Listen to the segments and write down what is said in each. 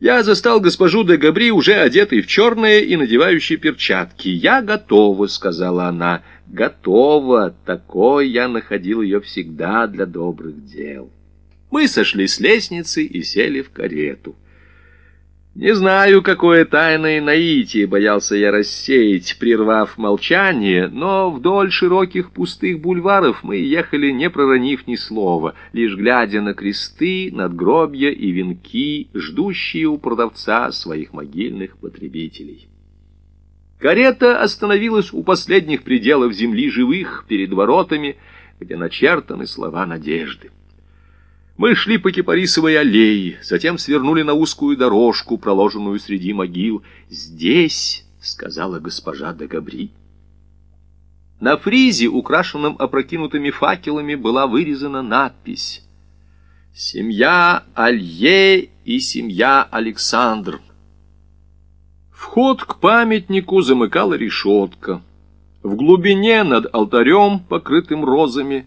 Я застал госпожу де Габри, уже одетой в черное и надевающей перчатки. «Я готова», — сказала она. «Готова. Такой я находил ее всегда для добрых дел». Мы сошли с лестницы и сели в карету. Не знаю, какое тайное наитие боялся я рассеять, прервав молчание, но вдоль широких пустых бульваров мы ехали, не проронив ни слова, лишь глядя на кресты, надгробья и венки, ждущие у продавца своих могильных потребителей. Карета остановилась у последних пределов земли живых, перед воротами, где начертаны слова надежды. Мы шли по кипарисовой аллее, затем свернули на узкую дорожку, проложенную среди могил. «Здесь», — сказала госпожа де Габри. На фризе, украшенном опрокинутыми факелами, была вырезана надпись «Семья Алье и семья Александр». Вход к памятнику замыкала решетка. В глубине над алтарем, покрытым розами,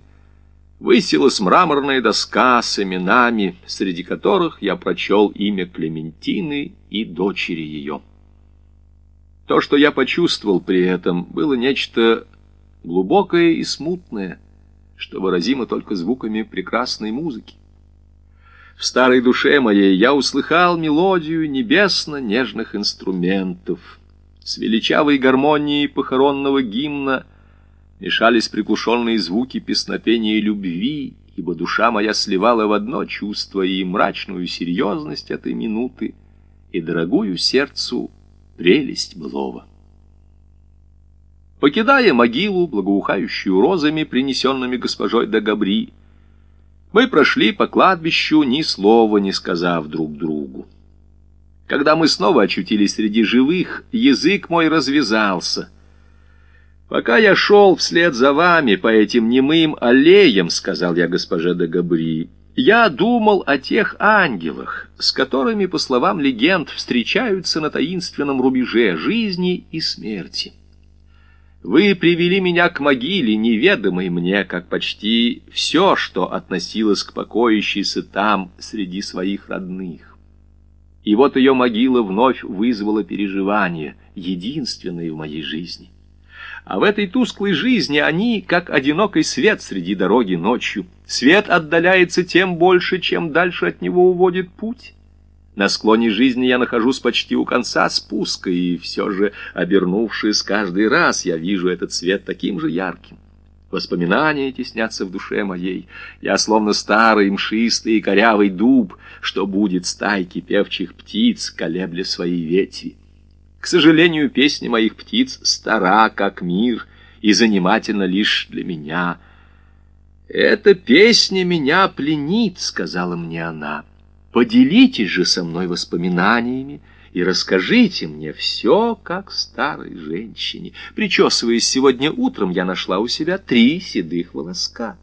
высилась мраморная доска с именами, среди которых я прочел имя Клементины и дочери ее. То, что я почувствовал при этом, было нечто глубокое и смутное, что выразимо только звуками прекрасной музыки. В старой душе моей я услыхал мелодию небесно-нежных инструментов. С величавой гармонией похоронного гимна мешались приглушенные звуки песнопения любви, ибо душа моя сливала в одно чувство и мрачную серьезность этой минуты, и дорогую сердцу прелесть былого. Покидая могилу, благоухающую розами, принесенными госпожой де Габри, мы прошли по кладбищу, ни слова не сказав друг другу. Когда мы снова очутились среди живых, язык мой развязался — «Пока я шел вслед за вами по этим немым аллеям, — сказал я госпоже де Габри, — я думал о тех ангелах, с которыми, по словам легенд, встречаются на таинственном рубеже жизни и смерти. Вы привели меня к могиле, неведомой мне, как почти все, что относилось к покоящейся там среди своих родных. И вот ее могила вновь вызвала переживания, единственные в моей жизни. А в этой тусклой жизни они, как одинокий свет среди дороги ночью. Свет отдаляется тем больше, чем дальше от него уводит путь. На склоне жизни я нахожусь почти у конца спуска, и все же, обернувшись каждый раз, я вижу этот свет таким же ярким. Воспоминания теснятся в душе моей. Я словно старый мшистый и корявый дуб, что будет стайки певчих птиц, колебля свои ветви. К сожалению, песня моих птиц стара, как мир, и занимательна лишь для меня. «Эта песня меня пленит», — сказала мне она. «Поделитесь же со мной воспоминаниями и расскажите мне все, как старой женщине. Причесываясь сегодня утром, я нашла у себя три седых волоска».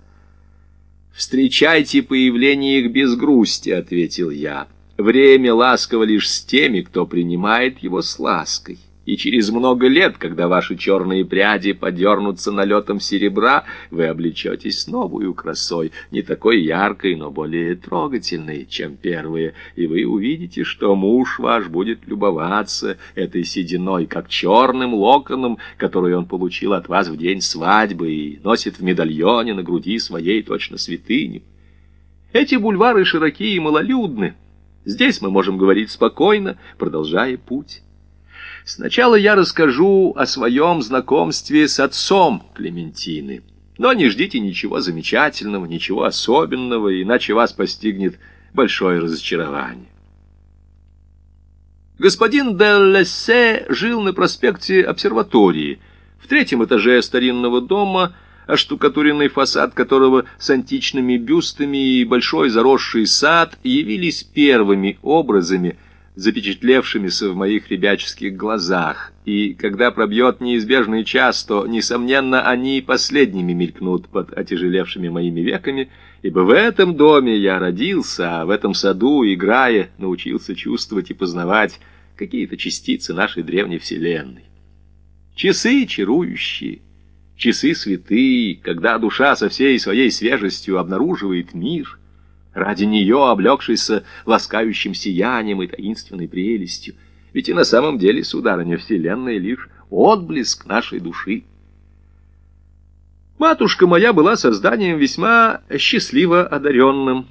«Встречайте появление их без грусти», — ответил я. Время ласково лишь с теми, кто принимает его с лаской. И через много лет, когда ваши черные пряди подернутся налетом серебра, вы облечетесь новую красой, не такой яркой, но более трогательной, чем первые, и вы увидите, что муж ваш будет любоваться этой сединой, как черным локоном, который он получил от вас в день свадьбы и носит в медальоне на груди своей точно святыню. Эти бульвары широкие и малолюдны, Здесь мы можем говорить спокойно, продолжая путь. Сначала я расскажу о своем знакомстве с отцом Клементины. Но не ждите ничего замечательного, ничего особенного, иначе вас постигнет большое разочарование. Господин де жил на проспекте обсерватории, в третьем этаже старинного дома – оштукатуренный фасад которого с античными бюстами и большой заросший сад явились первыми образами, запечатлевшимися в моих ребяческих глазах, и когда пробьет неизбежный час, то, несомненно, они последними мелькнут под отяжелевшими моими веками, ибо в этом доме я родился, а в этом саду, играя, научился чувствовать и познавать какие-то частицы нашей древней вселенной. Часы чарующие, часы святые, когда душа со всей своей свежестью обнаруживает мир, ради нее облегшийся ласкающим сиянием и таинственной прелестью. Ведь и на самом деле, сударыня, вселенная лишь отблеск нашей души. Матушка моя была созданием весьма счастливо одаренным.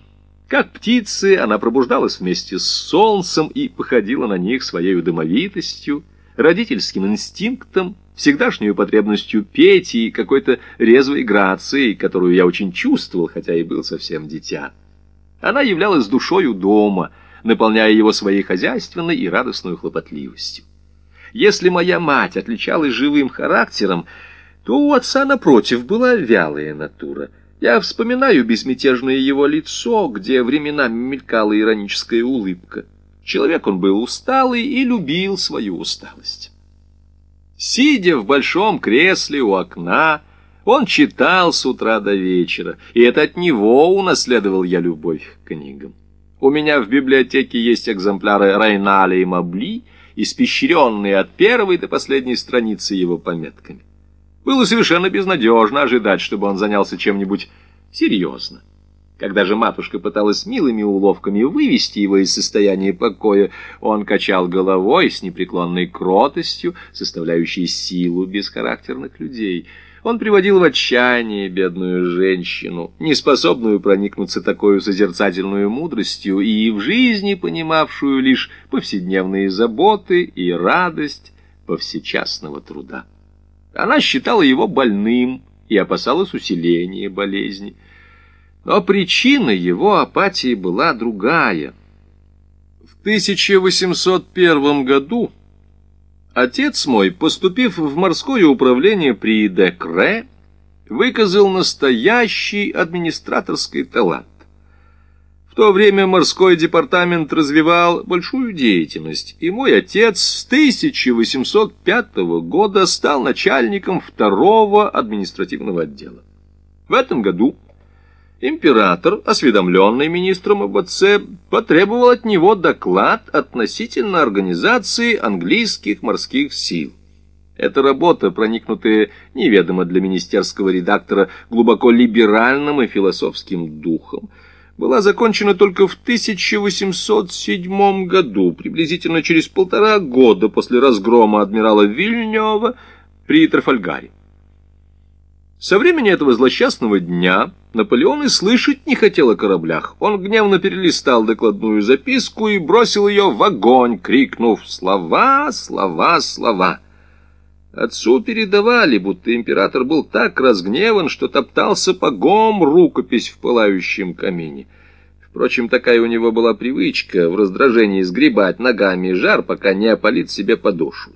Как птицы, она пробуждалась вместе с солнцем и походила на них своей домовитостью, родительским инстинктом, всегдашнюю потребностью петь и какой-то резвой грацией, которую я очень чувствовал, хотя и был совсем дитя. Она являлась душою дома, наполняя его своей хозяйственной и радостной хлопотливостью. Если моя мать отличалась живым характером, то у отца, напротив, была вялая натура. Я вспоминаю безмятежное его лицо, где временами мелькала ироническая улыбка. Человек он был усталый и любил свою усталость. Сидя в большом кресле у окна, он читал с утра до вечера, и это от него унаследовал я любовь к книгам. У меня в библиотеке есть экземпляры Райналя и Мабли, испещренные от первой до последней страницы его пометками. Было совершенно безнадежно ожидать, чтобы он занялся чем-нибудь серьезно. Когда же матушка пыталась милыми уловками вывести его из состояния покоя, он качал головой с непреклонной кротостью, составляющей силу бесхарактерных людей. Он приводил в отчаяние бедную женщину, неспособную проникнуться такой созерцательной мудростью и в жизни понимавшую лишь повседневные заботы и радость повсечасного труда. Она считала его больным и опасалась усиления болезни. Но причина его апатии была другая. В 1801 году отец мой, поступив в морское управление при Декре, выказал настоящий администраторский талант то время морской департамент развивал большую деятельность, и мой отец с 1805 года стал начальником второго административного отдела. В этом году император, осведомленный министром об отце, потребовал от него доклад относительно организации английских морских сил. Эта работа, проникнутая неведомо для министерского редактора глубоко либеральным и философским духом, была закончена только в 1807 году, приблизительно через полтора года после разгрома адмирала Вильнева при Трафальгаре. Со времени этого злосчастного дня Наполеон и слышать не хотел о кораблях. Он гневно перелистал докладную записку и бросил ее в огонь, крикнув «Слова, слова, слова!» Отцу передавали, будто император был так разгневан, что топтал сапогом рукопись в пылающем камине. Впрочем, такая у него была привычка в раздражении сгребать ногами жар, пока не опалит себе подошву.